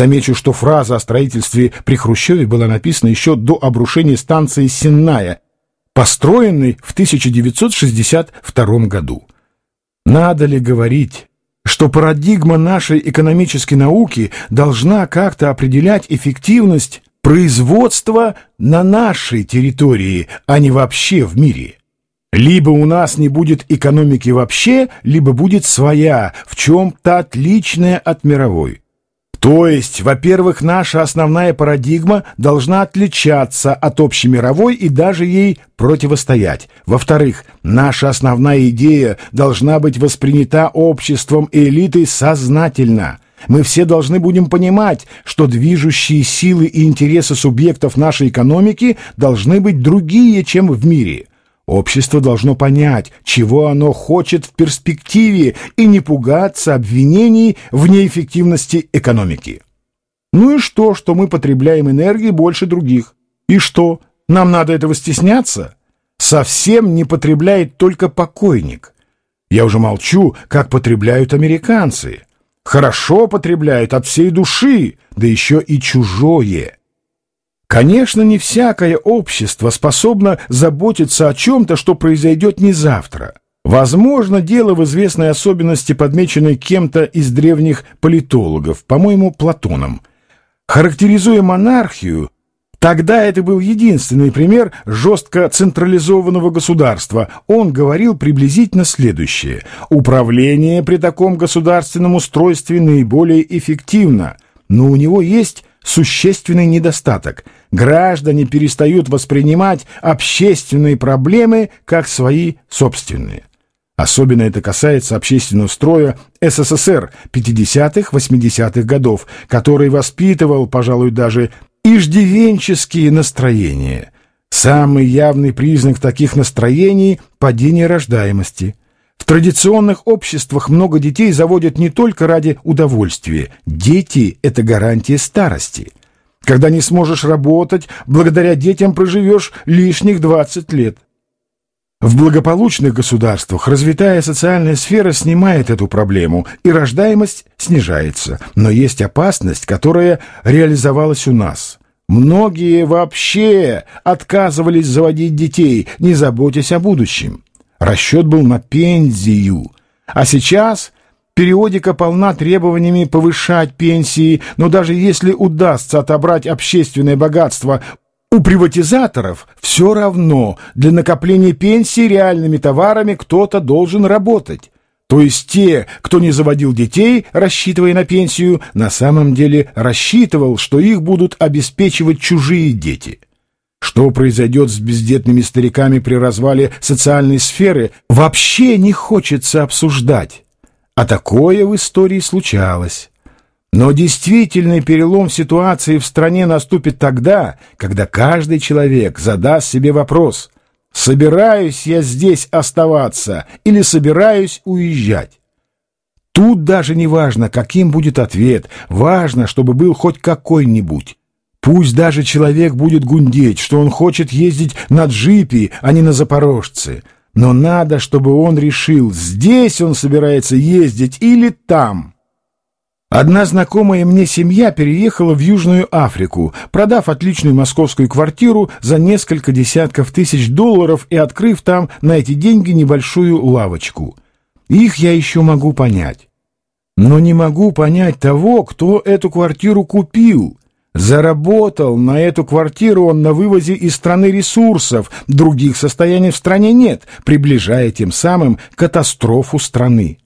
Замечу, что фраза о строительстве при Хрущеве была написана еще до обрушения станции Сенная, построенной в 1962 году. Надо ли говорить, что парадигма нашей экономической науки должна как-то определять эффективность производства на нашей территории, а не вообще в мире? Либо у нас не будет экономики вообще, либо будет своя, в чем-то отличная от мировой. То есть, во-первых, наша основная парадигма должна отличаться от общемировой и даже ей противостоять. Во-вторых, наша основная идея должна быть воспринята обществом и элитой сознательно. Мы все должны будем понимать, что движущие силы и интересы субъектов нашей экономики должны быть другие, чем в мире. Общество должно понять, чего оно хочет в перспективе и не пугаться обвинений в неэффективности экономики. Ну и что, что мы потребляем энергии больше других? И что, нам надо этого стесняться? Совсем не потребляет только покойник. Я уже молчу, как потребляют американцы. Хорошо потребляют от всей души, да еще и чужое. Конечно, не всякое общество способно заботиться о чем-то, что произойдет не завтра. Возможно, дело в известной особенности, подмеченной кем-то из древних политологов, по-моему, Платоном. Характеризуя монархию, тогда это был единственный пример жестко централизованного государства. Он говорил приблизительно следующее. Управление при таком государственном устройстве наиболее эффективно, но у него есть существенный недостаток. Граждане перестают воспринимать общественные проблемы как свои собственные. Особенно это касается общественного строя СССР 50-80-х годов, который воспитывал, пожалуй, даже иждивенческие настроения. Самый явный признак таких настроений – падение рождаемости – в традиционных обществах много детей заводят не только ради удовольствия. Дети – это гарантия старости. Когда не сможешь работать, благодаря детям проживешь лишних 20 лет. В благополучных государствах развитая социальная сфера снимает эту проблему, и рождаемость снижается. Но есть опасность, которая реализовалась у нас. Многие вообще отказывались заводить детей, не заботясь о будущем. Расчет был на пенсию. А сейчас периодика полна требованиями повышать пенсии, но даже если удастся отобрать общественное богатство у приватизаторов, все равно для накопления пенсии реальными товарами кто-то должен работать. То есть те, кто не заводил детей, рассчитывая на пенсию, на самом деле рассчитывал, что их будут обеспечивать чужие дети. Что произойдет с бездетными стариками при развале социальной сферы, вообще не хочется обсуждать. А такое в истории случалось. Но действительный перелом ситуации в стране наступит тогда, когда каждый человек задаст себе вопрос «Собираюсь я здесь оставаться или собираюсь уезжать?» Тут даже не важно, каким будет ответ, важно, чтобы был хоть какой-нибудь. Пусть даже человек будет гундеть, что он хочет ездить на джипе, а не на запорожце. Но надо, чтобы он решил, здесь он собирается ездить или там. Одна знакомая мне семья переехала в Южную Африку, продав отличную московскую квартиру за несколько десятков тысяч долларов и открыв там на эти деньги небольшую лавочку. Их я еще могу понять. Но не могу понять того, кто эту квартиру купил. Заработал на эту квартиру он на вывозе из страны ресурсов, других состояний в стране нет, приближая тем самым катастрофу страны.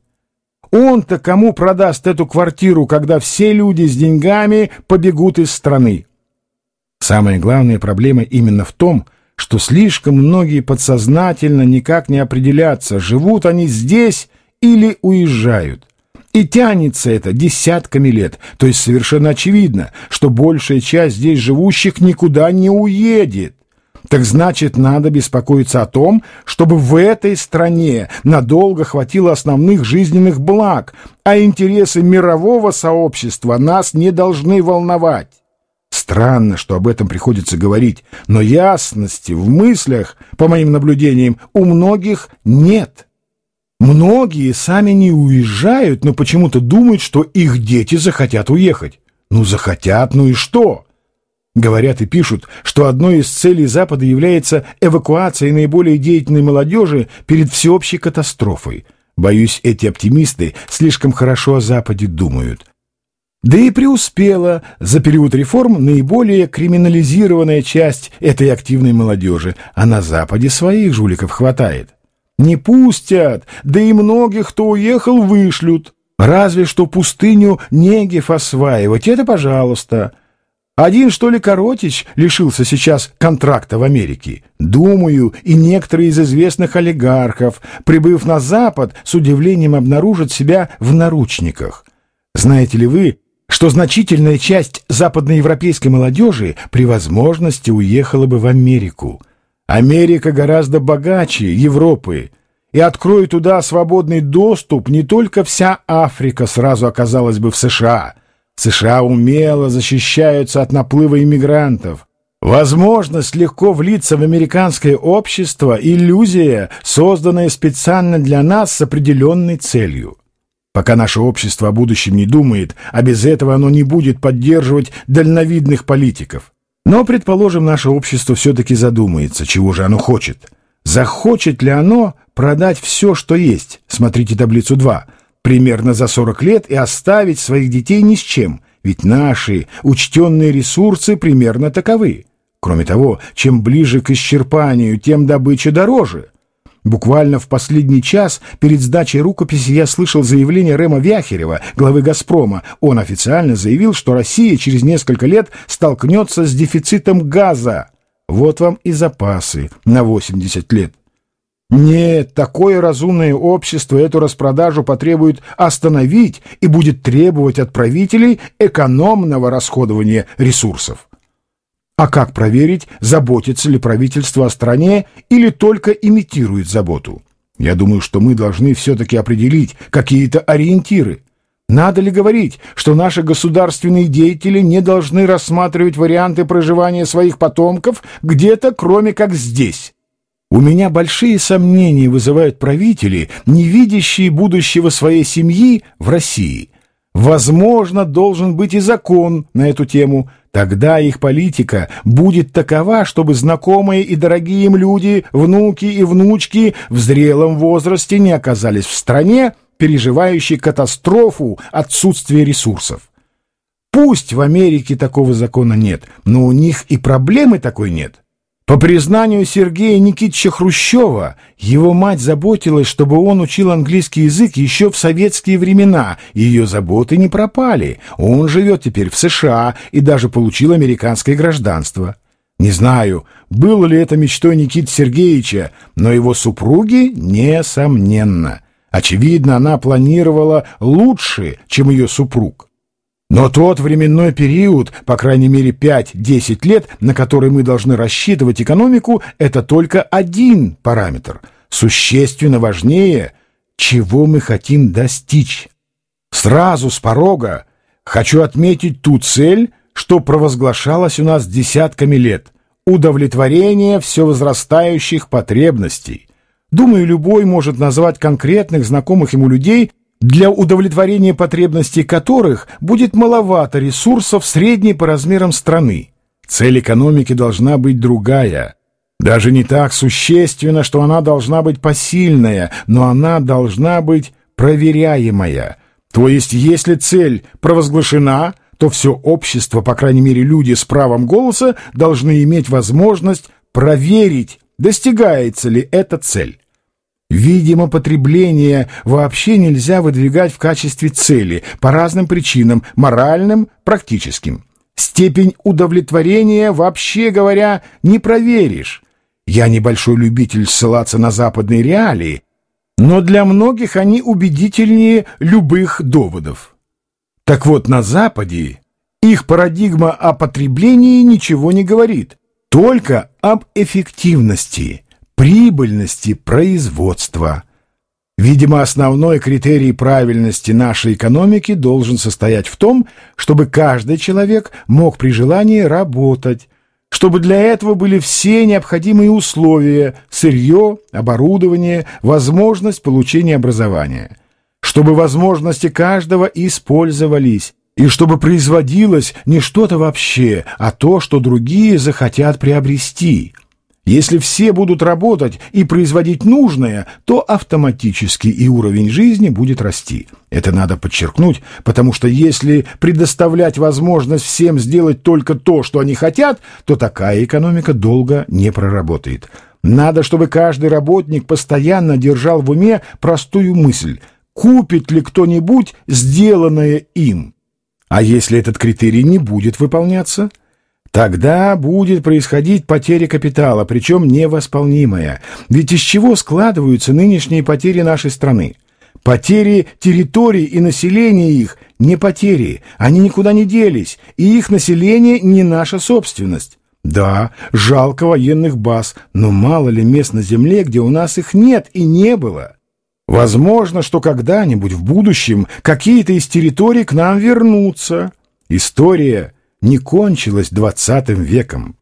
Он-то кому продаст эту квартиру, когда все люди с деньгами побегут из страны? Самая главная проблема именно в том, что слишком многие подсознательно никак не определятся, живут они здесь или уезжают. И тянется это десятками лет, то есть совершенно очевидно, что большая часть здесь живущих никуда не уедет. Так значит, надо беспокоиться о том, чтобы в этой стране надолго хватило основных жизненных благ, а интересы мирового сообщества нас не должны волновать. Странно, что об этом приходится говорить, но ясности в мыслях, по моим наблюдениям, у многих нет. Многие сами не уезжают, но почему-то думают, что их дети захотят уехать. Ну, захотят, ну и что? Говорят и пишут, что одной из целей Запада является эвакуация наиболее деятельной молодежи перед всеобщей катастрофой. Боюсь, эти оптимисты слишком хорошо о Западе думают. Да и преуспела за период реформ наиболее криминализированная часть этой активной молодежи, а на Западе своих жуликов хватает. Не пустят, да и многих, кто уехал, вышлют. Разве что пустыню Негев осваивать, это пожалуйста. Один, что ли, Коротич лишился сейчас контракта в Америке. Думаю, и некоторые из известных олигархов, прибыв на Запад, с удивлением обнаружат себя в наручниках. Знаете ли вы, что значительная часть западноевропейской молодежи при возможности уехала бы в Америку. Америка гораздо богаче Европы, и откроет туда свободный доступ, не только вся Африка сразу оказалась бы в США. США умело защищаются от наплыва иммигрантов. Возможность легко влиться в американское общество – иллюзия, созданная специально для нас с определенной целью. Пока наше общество о будущем не думает, а без этого оно не будет поддерживать дальновидных политиков. Но, предположим, наше общество все-таки задумается, чего же оно хочет. Захочет ли оно продать все, что есть, смотрите таблицу 2, примерно за 40 лет и оставить своих детей ни с чем, ведь наши учтенные ресурсы примерно таковы. Кроме того, чем ближе к исчерпанию, тем добыча дороже. Буквально в последний час перед сдачей рукописи я слышал заявление Рема Вяхерева, главы «Газпрома». Он официально заявил, что Россия через несколько лет столкнется с дефицитом газа. Вот вам и запасы на 80 лет. Нет, такое разумное общество эту распродажу потребует остановить и будет требовать от правителей экономного расходования ресурсов. А как проверить, заботится ли правительство о стране или только имитирует заботу? Я думаю, что мы должны все-таки определить какие-то ориентиры. Надо ли говорить, что наши государственные деятели не должны рассматривать варианты проживания своих потомков где-то, кроме как здесь? У меня большие сомнения вызывают правители, не видящие будущего своей семьи в России. Возможно, должен быть и закон на эту тему – Тогда их политика будет такова, чтобы знакомые и дорогие им люди, внуки и внучки в зрелом возрасте не оказались в стране, переживающей катастрофу отсутствия ресурсов. Пусть в Америке такого закона нет, но у них и проблемы такой нет. По признанию Сергея Никитича Хрущева, его мать заботилась, чтобы он учил английский язык еще в советские времена, и ее заботы не пропали. Он живет теперь в США и даже получил американское гражданство. Не знаю, было ли это мечтой Никиты Сергеевича, но его супруги несомненно. Очевидно, она планировала лучше, чем ее супруг. Но тот временной период, по крайней мере 5-10 лет, на который мы должны рассчитывать экономику, это только один параметр. Существенно важнее, чего мы хотим достичь. Сразу с порога хочу отметить ту цель, что провозглашалась у нас десятками лет – удовлетворение все возрастающих потребностей. Думаю, любой может назвать конкретных знакомых ему людей – для удовлетворения потребностей которых будет маловато ресурсов средней по размерам страны. Цель экономики должна быть другая. Даже не так существенно, что она должна быть посильная, но она должна быть проверяемая. То есть, если цель провозглашена, то все общество, по крайней мере люди с правом голоса, должны иметь возможность проверить, достигается ли эта цель. Видимо, потребление вообще нельзя выдвигать в качестве цели по разным причинам, моральным, практическим. Степень удовлетворения, вообще говоря, не проверишь. Я небольшой любитель ссылаться на западные реалии, но для многих они убедительнее любых доводов. Так вот, на Западе их парадигма о потреблении ничего не говорит, только об эффективности – прибыльности производства. Видимо, основной критерий правильности нашей экономики должен состоять в том, чтобы каждый человек мог при желании работать, чтобы для этого были все необходимые условия – сырье, оборудование, возможность получения образования, чтобы возможности каждого использовались, и чтобы производилось не что-то вообще, а то, что другие захотят приобрести. Если все будут работать и производить нужное, то автоматически и уровень жизни будет расти. Это надо подчеркнуть, потому что если предоставлять возможность всем сделать только то, что они хотят, то такая экономика долго не проработает. Надо, чтобы каждый работник постоянно держал в уме простую мысль – купит ли кто-нибудь сделанное им. А если этот критерий не будет выполняться – Тогда будет происходить потеря капитала, причем невосполнимая. Ведь из чего складываются нынешние потери нашей страны? Потери территорий и населения их не потери, они никуда не делись, и их население не наша собственность. Да, жалко военных баз, но мало ли мест на земле, где у нас их нет и не было. Возможно, что когда-нибудь в будущем какие-то из территорий к нам вернутся. История не кончилась двадцатым веком.